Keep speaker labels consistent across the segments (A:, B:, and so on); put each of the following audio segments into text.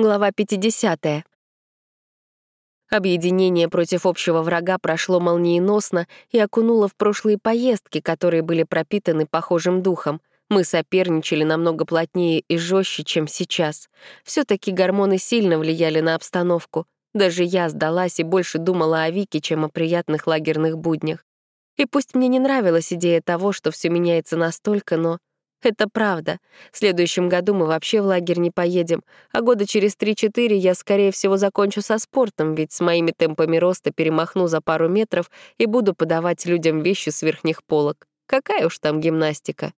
A: Глава 50. Объединение против общего врага прошло молниеносно и окунуло в прошлые поездки, которые были пропитаны похожим духом. Мы соперничали намного плотнее и жестче, чем сейчас. все таки гормоны сильно влияли на обстановку. Даже я сдалась и больше думала о Вике, чем о приятных лагерных буднях. И пусть мне не нравилась идея того, что все меняется настолько, но это правда. В следующем году мы вообще в лагерь не поедем, а года через 3-4 я, скорее всего, закончу со спортом, ведь с моими темпами роста перемахну за пару метров и буду подавать людям вещи с верхних полок. Какая уж там гимнастика.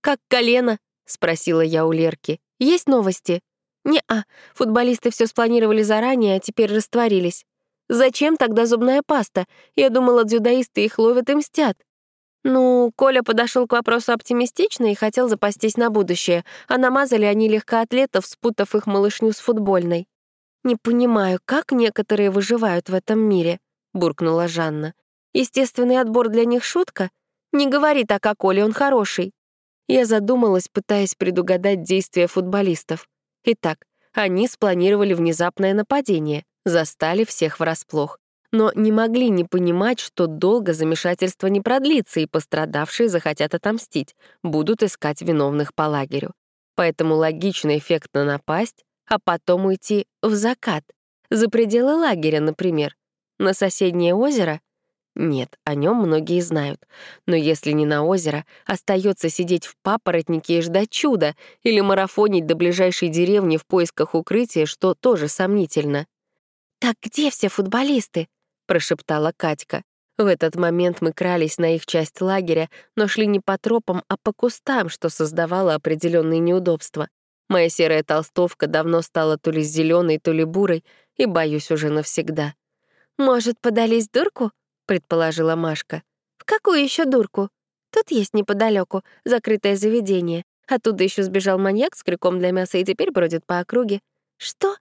A: «Как колено?» — спросила я у Лерки. «Есть новости?» «Не-а, футболисты все спланировали заранее, а теперь растворились. Зачем тогда зубная паста? Я думала, дзюдоисты их ловят и мстят». Ну, Коля подошел к вопросу оптимистично и хотел запастись на будущее, а намазали они легкоатлетов, спутав их малышню с футбольной. «Не понимаю, как некоторые выживают в этом мире», — буркнула Жанна. «Естественный отбор для них шутка? Не говори так о Коле, он хороший». Я задумалась, пытаясь предугадать действия футболистов. Итак, они спланировали внезапное нападение, застали всех врасплох но не могли не понимать, что долго замешательство не продлится, и пострадавшие захотят отомстить, будут искать виновных по лагерю. Поэтому логично эффектно напасть, а потом уйти в закат, за пределы лагеря, например. На соседнее озеро? Нет, о нем многие знают. Но если не на озеро, остается сидеть в папоротнике и ждать чуда, или марафонить до ближайшей деревни в поисках укрытия, что тоже сомнительно. «Так где все футболисты?» Прошептала Катька. В этот момент мы крались на их часть лагеря, но шли не по тропам, а по кустам, что создавало определенные неудобства. Моя серая толстовка давно стала то ли зеленой, то ли бурой, и боюсь уже навсегда. «Может, подались дурку?» — предположила Машка. «В какую еще дурку? Тут есть неподалеку закрытое заведение. Оттуда еще сбежал маньяк с крюком для мяса и теперь бродит по округе. Что?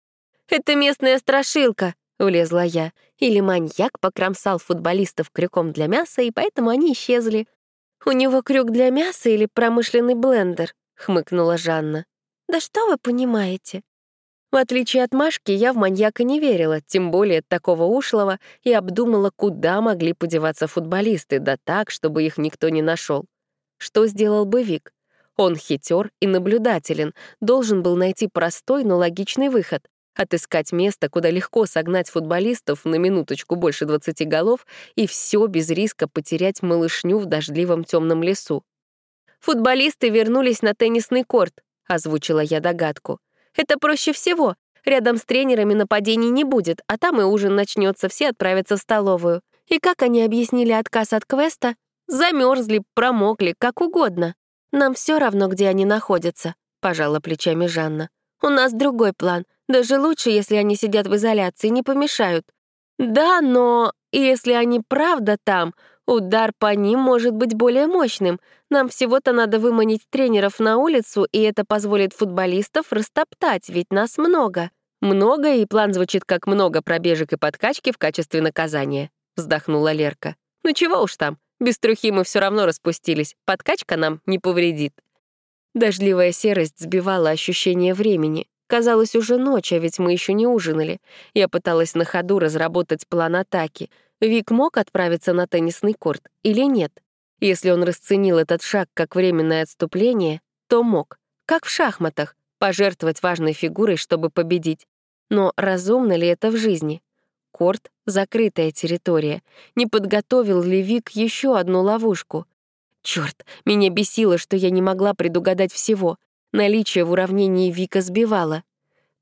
A: Это местная страшилка, Влезла я. Или маньяк покромсал футболистов крюком для мяса, и поэтому они исчезли. «У него крюк для мяса или промышленный блендер?» — хмыкнула Жанна. «Да что вы понимаете?» В отличие от Машки, я в маньяка не верила, тем более такого ушлого, и обдумала, куда могли подеваться футболисты, да так, чтобы их никто не нашел. Что сделал бы Вик? Он хитер и наблюдателен, должен был найти простой, но логичный выход. Отыскать место, куда легко согнать футболистов на минуточку больше 20 голов и все без риска потерять малышню в дождливом темном лесу. «Футболисты вернулись на теннисный корт», — озвучила я догадку. «Это проще всего. Рядом с тренерами нападений не будет, а там и ужин начнется, все отправятся в столовую. И как они объяснили отказ от квеста? Замерзли, промокли, как угодно. Нам все равно, где они находятся», — пожала плечами Жанна. «У нас другой план. Даже лучше, если они сидят в изоляции, не помешают. Да, но если они правда там, удар по ним может быть более мощным. Нам всего-то надо выманить тренеров на улицу, и это позволит футболистов растоптать, ведь нас много. Много, и план звучит как много пробежек и подкачки в качестве наказания», — вздохнула Лерка. «Ну чего уж там, без трухи мы все равно распустились, подкачка нам не повредит». Дождливая серость сбивала ощущение времени. Казалось, уже ночь, а ведь мы еще не ужинали. Я пыталась на ходу разработать план атаки. Вик мог отправиться на теннисный корт или нет? Если он расценил этот шаг как временное отступление, то мог, как в шахматах, пожертвовать важной фигурой, чтобы победить. Но разумно ли это в жизни? Корт — закрытая территория. Не подготовил ли Вик еще одну ловушку? Черт, меня бесило, что я не могла предугадать всего. Наличие в уравнении Вика сбивало.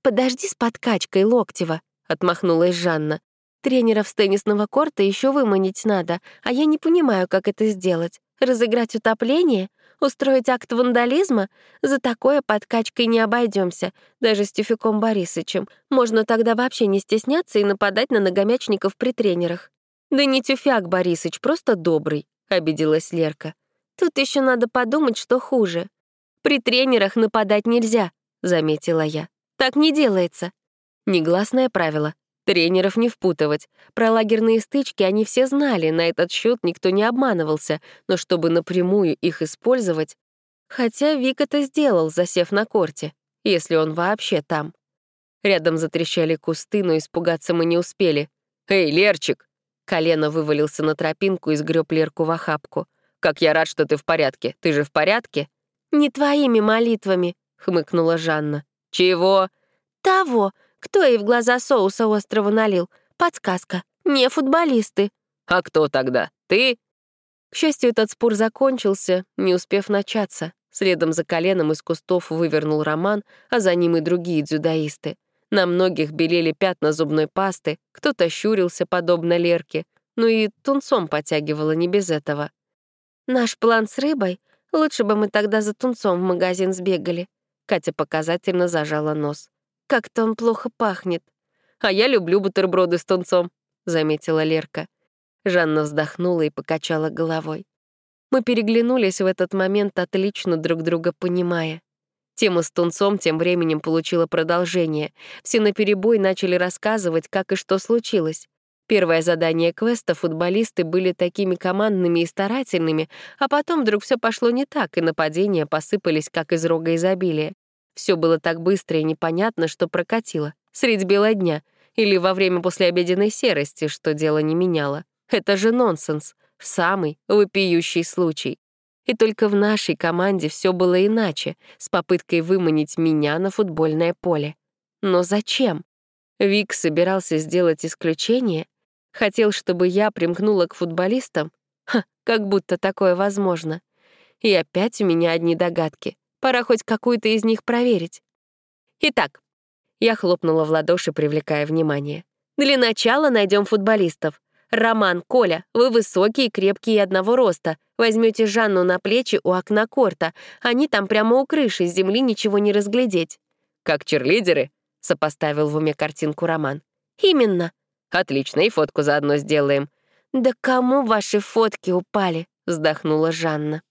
A: «Подожди с подкачкой, Локтева», — отмахнулась Жанна. «Тренеров с теннисного корта еще выманить надо, а я не понимаю, как это сделать. Разыграть утопление? Устроить акт вандализма? За такое подкачкой не обойдемся, даже с Тюфиком Борисычем. Можно тогда вообще не стесняться и нападать на ногомячников при тренерах». «Да не Тюфяк Борисыч, просто добрый», — обиделась Лерка. «Тут еще надо подумать, что хуже. При тренерах нападать нельзя», — заметила я. «Так не делается». Негласное правило. Тренеров не впутывать. Про лагерные стычки они все знали, на этот счет никто не обманывался, но чтобы напрямую их использовать... Хотя Вик это сделал, засев на корте, если он вообще там. Рядом затрещали кусты, но испугаться мы не успели. «Эй, Лерчик!» Колено вывалился на тропинку и сгреб Лерку в охапку. «Как я рад, что ты в порядке. Ты же в порядке?»
B: «Не твоими молитвами», — хмыкнула Жанна.
A: «Чего?»
B: «Того, кто ей в глаза соуса острова налил. Подсказка. Не футболисты».
A: «А кто тогда? Ты?» К счастью, этот спор закончился, не успев начаться. Следом за коленом из кустов вывернул Роман, а за ним и другие дзюдоисты. На многих белели пятна зубной пасты, кто-то щурился, подобно Лерке, ну и тунцом потягивало не без этого.
B: «Наш план с рыбой? Лучше бы мы тогда за тунцом в магазин сбегали».
A: Катя показательно зажала нос.
B: «Как-то он плохо пахнет».
A: «А я люблю бутерброды с тунцом», — заметила Лерка. Жанна вздохнула и покачала головой. Мы переглянулись в этот момент, отлично друг друга понимая. Тема с тунцом тем временем получила продолжение. Все наперебой начали рассказывать, как и что случилось. Первое задание квеста футболисты были такими командными и старательными, а потом вдруг все пошло не так, и нападения посыпались, как из рога изобилия. Все было так быстро и непонятно, что прокатило. Средь бела дня. Или во время послеобеденной серости, что дело не меняло. Это же нонсенс. Самый вопиющий случай. И только в нашей команде все было иначе, с попыткой выманить меня на футбольное поле. Но зачем? Вик собирался сделать исключение? Хотел, чтобы я примкнула к футболистам? Ха, как будто такое возможно. И опять у меня одни догадки. Пора хоть какую-то из них проверить. Итак, я хлопнула в ладоши, привлекая внимание. Для начала найдем футболистов. «Роман, Коля, вы высокие, крепкие и одного роста. Возьмете Жанну на плечи у окна корта. Они там прямо у крыши, с земли ничего не разглядеть». «Как черлидеры?» — сопоставил в уме картинку Роман.
B: «Именно».
A: «Отлично, и фотку заодно сделаем».
B: «Да кому ваши фотки упали?» — вздохнула Жанна.